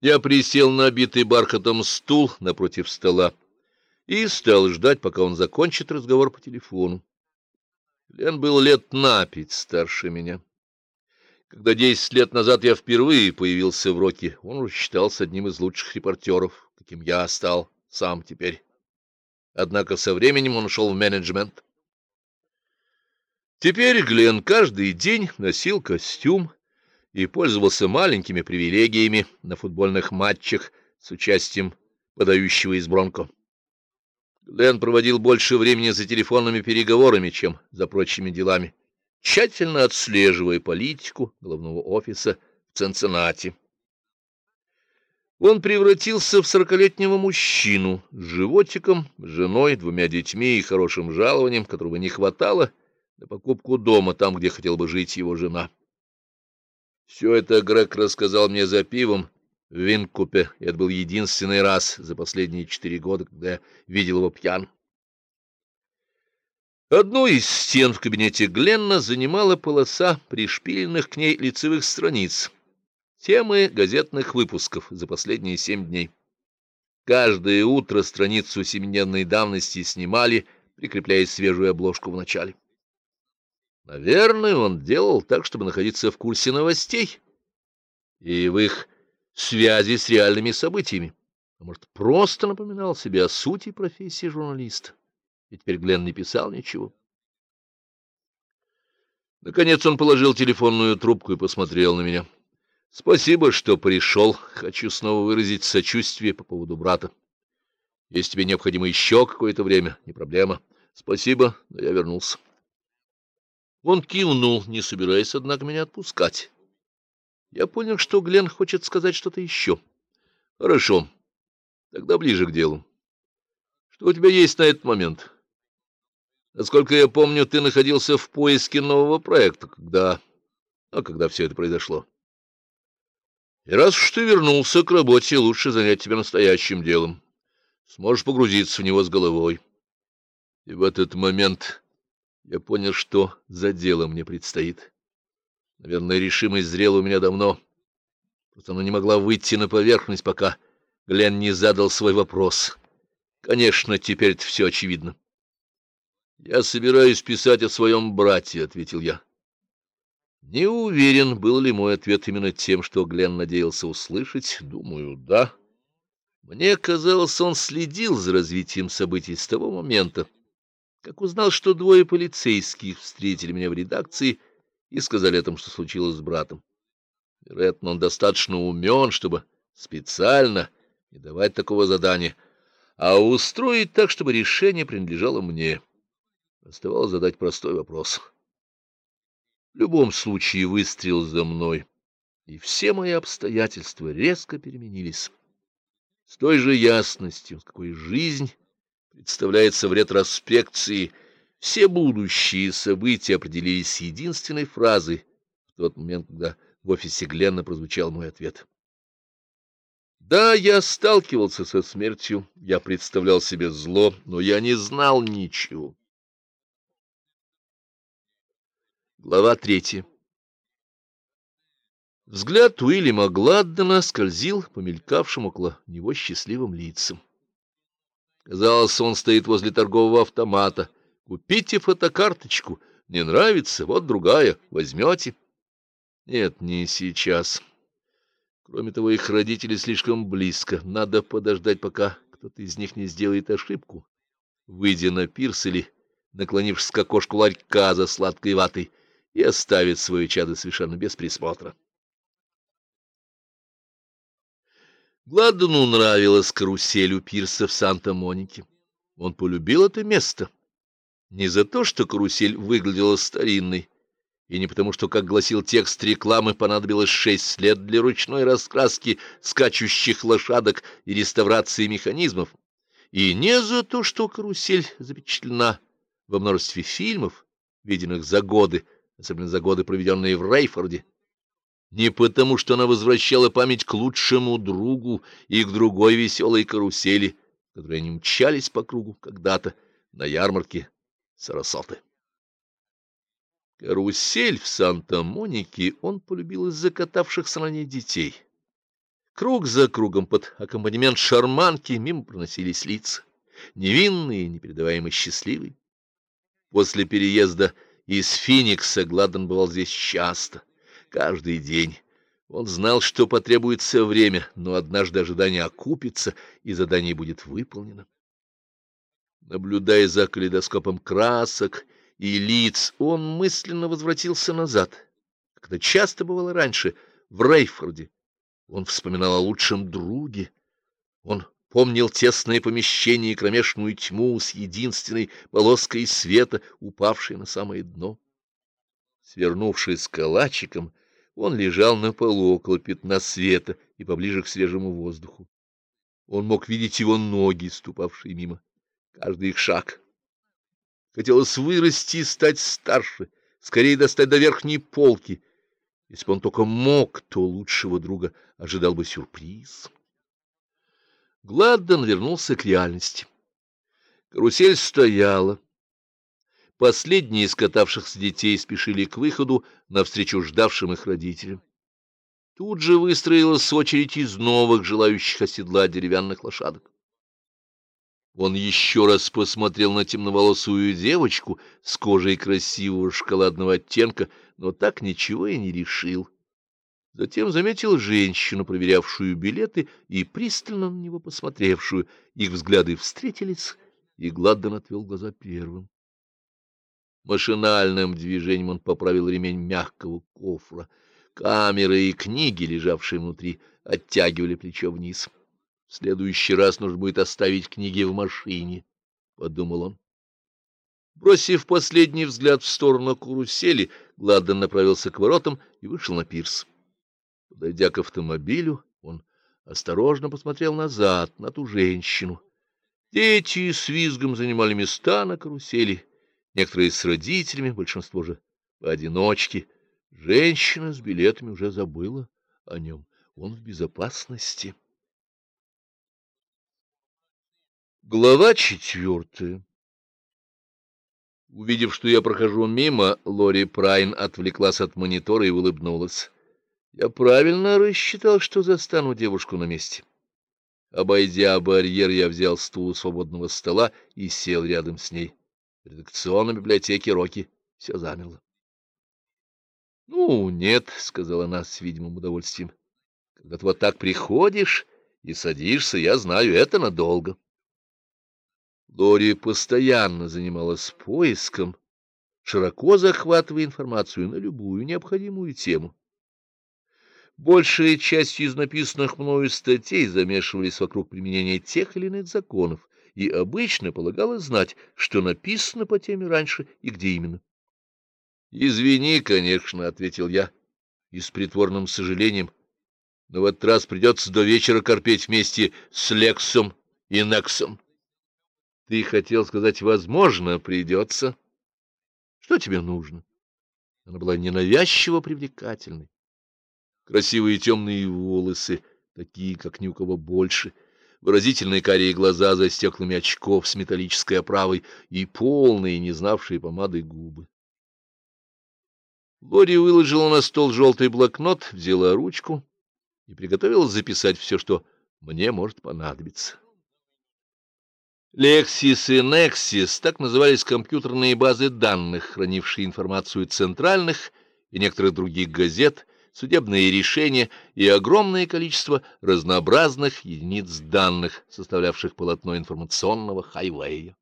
Я присел на обитый бархатом стул напротив стола и стал ждать, пока он закончит разговор по телефону. Лен был лет на пять старше меня. Когда десять лет назад я впервые появился в Роке, он уже считался одним из лучших репортеров, каким я стал сам теперь. Однако со временем он ушел в менеджмент. Теперь Глен каждый день носил костюм и пользовался маленькими привилегиями на футбольных матчах с участием подающего из Бронко. Глен проводил больше времени за телефонными переговорами, чем за прочими делами, тщательно отслеживая политику главного офиса в Цинциннати. Он превратился в сорокалетнего мужчину с животиком, женой, двумя детьми и хорошим жалованием, которого не хватало на покупку дома там, где хотел бы жить его жена. Все это Грег рассказал мне за пивом в Винкупе, это был единственный раз за последние четыре года, когда я видел его пьян. Одну из стен в кабинете Гленна занимала полоса пришпиленных к ней лицевых страниц, темы газетных выпусков за последние семь дней. Каждое утро страницу семидневной давности снимали, прикрепляя свежую обложку в начале. Наверное, он делал так, чтобы находиться в курсе новостей и в их связи с реальными событиями. А может, просто напоминал себе о сути профессии журналиста. И теперь Глен не писал ничего. Наконец он положил телефонную трубку и посмотрел на меня. — Спасибо, что пришел. Хочу снова выразить сочувствие по поводу брата. Если тебе необходимо еще какое-то время, не проблема. Спасибо, но я вернулся. Он кивнул, не собираясь, однако, меня отпускать. Я понял, что Глен хочет сказать что-то еще. Хорошо, тогда ближе к делу. Что у тебя есть на этот момент? Насколько я помню, ты находился в поиске нового проекта, когда... А когда все это произошло? И раз уж ты вернулся к работе, лучше занять тебя настоящим делом. Сможешь погрузиться в него с головой. И в этот момент я понял, что за дело мне предстоит. Наверное, решимость зрела у меня давно. Просто она не могла выйти на поверхность, пока Глен не задал свой вопрос. Конечно, теперь это все очевидно. «Я собираюсь писать о своем брате», — ответил я. Не уверен, был ли мой ответ именно тем, что Глен надеялся услышать. Думаю, да. Мне казалось, он следил за развитием событий с того момента, как узнал, что двое полицейских встретили меня в редакции и сказали о том, что случилось с братом. Вероятно, он достаточно умен, чтобы специально не давать такого задания, а устроить так, чтобы решение принадлежало мне. Оставалось задать простой вопрос. В любом случае выстрел за мной, и все мои обстоятельства резко переменились. С той же ясностью, с какой жизнь представляется в ретроспекции, все будущие события определились единственной фразой в тот момент, когда в офисе Гленна прозвучал мой ответ. Да, я сталкивался со смертью, я представлял себе зло, но я не знал ничего. Глава третья Взгляд Уильяма Гладдена скользил по мелькавшим около него счастливым лицам. Казалось, он стоит возле торгового автомата. Купите фотокарточку. Не нравится? Вот другая. Возьмете? Нет, не сейчас. Кроме того, их родители слишком близко. Надо подождать, пока кто-то из них не сделает ошибку. Выйдя на пирс или наклонившись к окошку ларька за сладкой ватой, и оставит свое чадо совершенно без присмотра. Гладдену нравилась карусель у пирса в Санта-Монике. Он полюбил это место. Не за то, что карусель выглядела старинной, и не потому, что, как гласил текст рекламы, понадобилось шесть лет для ручной раскраски скачущих лошадок и реставрации механизмов, и не за то, что карусель запечатлена во множестве фильмов, виденных за годы, особенно за годы, проведенные в Рейфорде, не потому, что она возвращала память к лучшему другу и к другой веселой карусели, которые они мчались по кругу когда-то на ярмарке Сарасоты. Карусель в Санта-Монике он полюбил из-за катавшихся на ней детей. Круг за кругом под аккомпанемент шарманки мимо проносились лица, невинные, непередаваемо счастливые. После переезда из Финикса Гладден бывал здесь часто, каждый день. Он знал, что потребуется время, но однажды ожидание окупится, и задание будет выполнено. Наблюдая за калейдоскопом красок и лиц, он мысленно возвратился назад, когда часто бывало раньше, в Рейфорде. Он вспоминал о лучшем друге. Он помнил тесное помещение и кромешную тьму с единственной полоской света, упавшей на самое дно. Свернувшись калачиком, он лежал на полу около пятна света и поближе к свежему воздуху. Он мог видеть его ноги, ступавшие мимо, каждый их шаг. Хотелось вырасти и стать старше, скорее достать до верхней полки. Если бы он только мог, то лучшего друга ожидал бы сюрприз. Гладден вернулся к реальности. Карусель стояла. Последние из катавшихся детей спешили к выходу навстречу ждавшим их родителям. Тут же выстроилась очередь из новых, желающих оседлать деревянных лошадок. Он еще раз посмотрел на темноволосую девочку с кожей красивого шоколадного оттенка, но так ничего и не решил. Затем заметил женщину, проверявшую билеты и пристально на него посмотревшую. Их взгляды встретились, и Гладден отвел глаза первым. Машинальным движением он поправил ремень мягкого кофра. Камеры и книги, лежавшие внутри, оттягивали плечо вниз. В следующий раз нужно будет оставить книги в машине, — подумал он. Бросив последний взгляд в сторону карусели, Гладден направился к воротам и вышел на пирс. Подойдя к автомобилю, он осторожно посмотрел назад, на ту женщину. Дети с визгом занимали места на карусели, некоторые с родителями, большинство же поодиночке. Женщина с билетами уже забыла о нем. Он в безопасности. Глава четвертая Увидев, что я прохожу мимо, Лори Прайн отвлеклась от монитора и улыбнулась. Я правильно рассчитал, что застану девушку на месте. Обойдя барьер, я взял стул у свободного стола и сел рядом с ней. Редакционной библиотеке Роки все замерло. — Ну, нет, — сказала она с видимым удовольствием. — Когда ты вот так приходишь и садишься, я знаю, это надолго. Лори постоянно занималась поиском, широко захватывая информацию на любую необходимую тему. Большая часть из написанных мною статей замешивались вокруг применения тех или иных законов, и обычно полагалось знать, что написано по теме раньше и где именно. — Извини, конечно, — ответил я, и с притворным сожалением, — но в этот раз придется до вечера корпеть вместе с Лексом и Нексом. — Ты хотел сказать, возможно, придется. — Что тебе нужно? Она была ненавязчиво привлекательной красивые темные волосы, такие, как ни у кого больше, выразительные карие глаза за стеклами очков с металлической оправой и полные, не знавшие помады губы. Лори выложила на стол желтый блокнот, взяла ручку и приготовилась записать все, что мне может понадобиться. Лексис и Нексис — так назывались компьютерные базы данных, хранившие информацию центральных и некоторых других газет, судебные решения и огромное количество разнообразных единиц данных, составлявших полотно информационного хайвея.